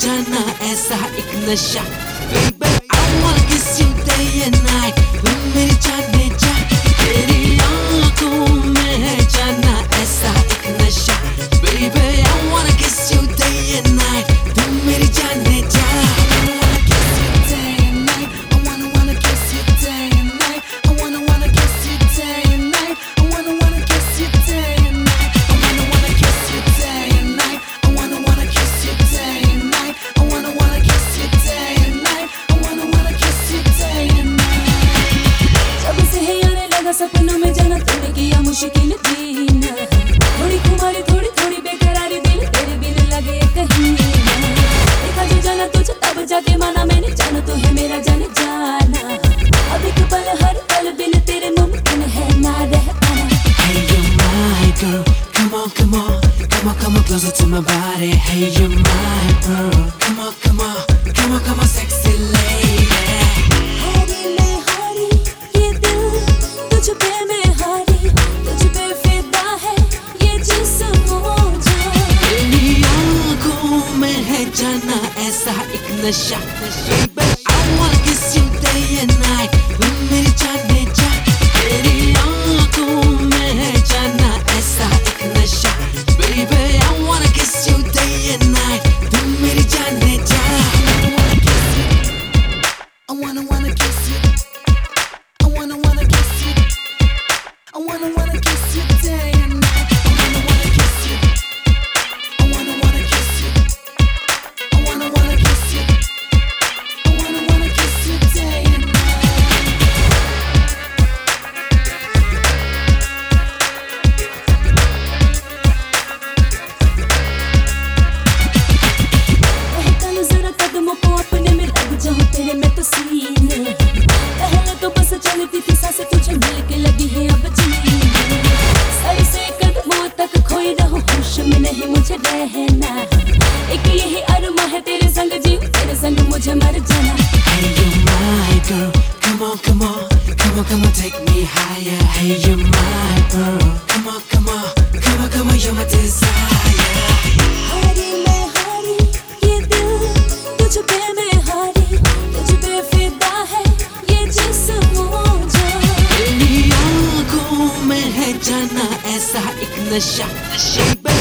जाना ऐसा एक नशा। सपनों में जन्म तूने किया मुश्किल थी ना थोड़ी खुमारी थोड़ी थोड़ी बेकरारी दिल तेरे बिन लगे कहीं। देखा जो जाना तुझे तब जाके माना मैंने जाना तो है मेरा जान जाना। अब एक पल हर पल बिन तेरे मुमकिन है ना रह पाना Hey you're my girl, come on come on, come on come on closer to my body. Hey you're my girl, come on come on. the shop, the shop. ही मुझे रहना एक यही अरमा है तेरे संग जी तेरे संग मुझे मर जाना Hey you my girl, come on come on, come on come on take me higher. Hey you my girl, come on come on, come on come on you're my desire. हरी मैं हरी ये दिल तुझ पे मैं हरी तुझ पे फिदा है ये जिस्म मुझे तेरी आँखों में है जाना ऐसा एक नशा नशा